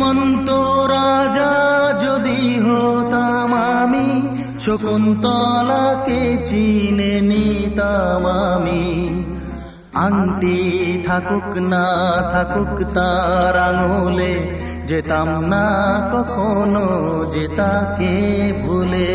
শ্রীমন্ত রাজা যদি হতাম আমি, শকুন্তলাকে চিনে নিতাম আমি। আন্তি থাকুক না থাকুক তার আঙুলে, যেতাম না কখনো যে তাকে ভুলে।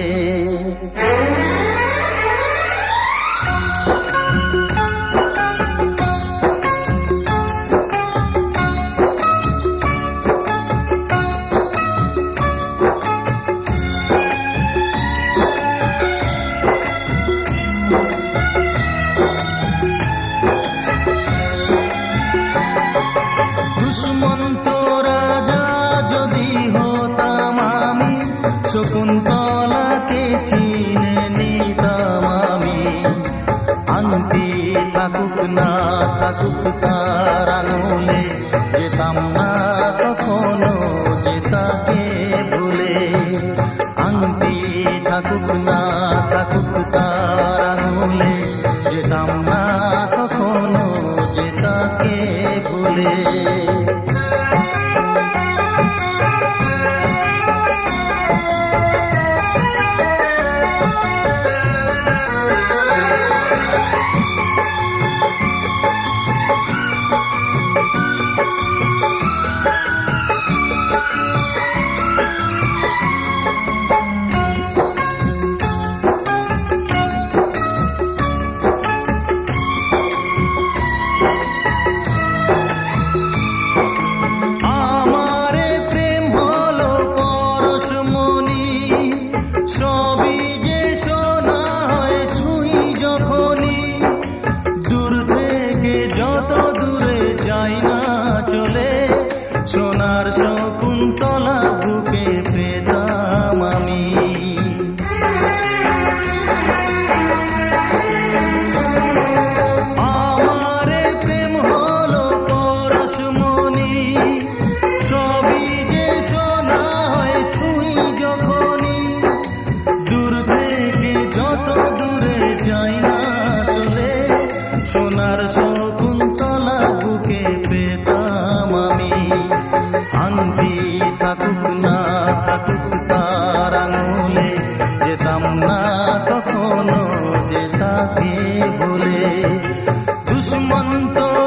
canto.